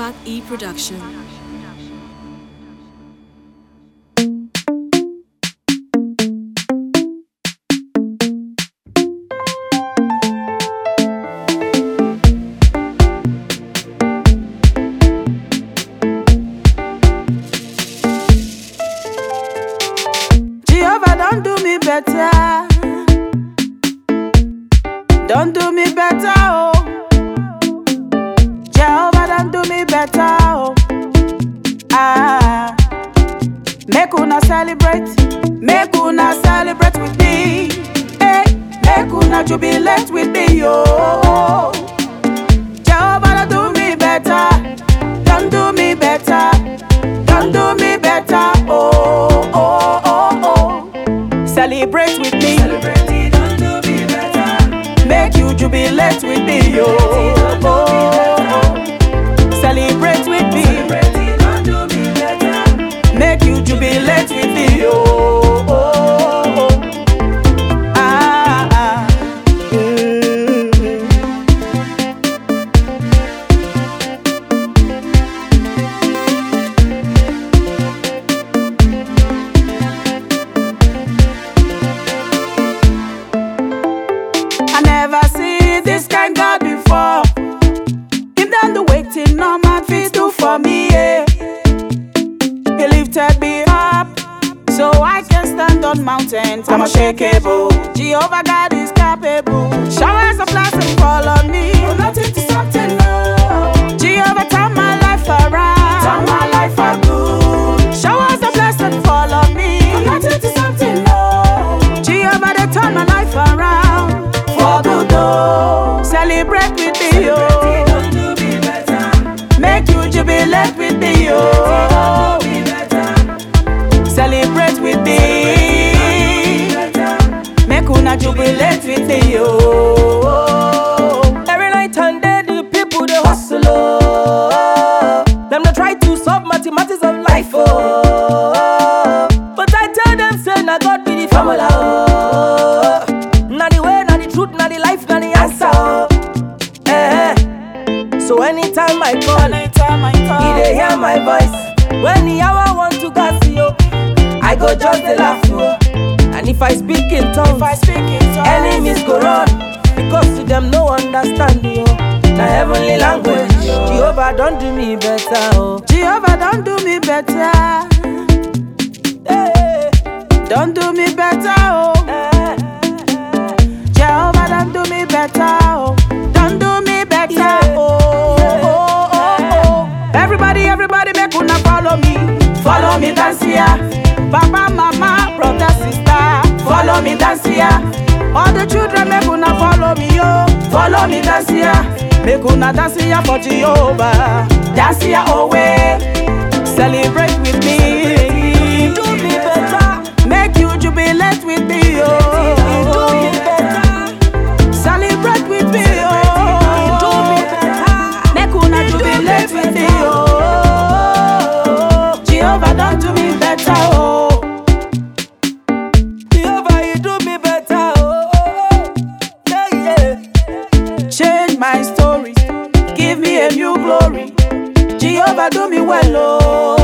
Fat E Production. Don't do me better. Don't do me better, oh. Jehovah, don't me better, oh. Ah, make una celebrate, make una celebrate with me. Hey, make una jubilate with me, oh. Jehovah, don't do me better, don't do me better, don't do me better, oh, oh, oh, oh. Celebrate with me. Make you jubilate with me, yo. Waiting, no man fit do for me. Yeah. He lifted me up so I can stand on mountains. I'm unshakable. Jehovah God is capable. Showers of blessing fall on me. Nothing jubilate with me, oh. Celebrate with me. Make una jubilate with me, oh. I call, he they hear my voice. When the hour want to gas you, I go just the laugh. Oh. And if I speak in tongues, if I speak in tongues, Enemies go run because to them no understand you. Na heavenly language. Jehovah don't do me better. Oh. Jehovah don't do me better. Hey, Don't do me better, oh. Everybody, everybody, make una follow me. Follow me dance here. Papa, mama, brother, sister. Follow me dance here. All the children, make una follow me, yo. Follow me dance here. Make una dance here for Jehovah. Dance here, oh, my story, give me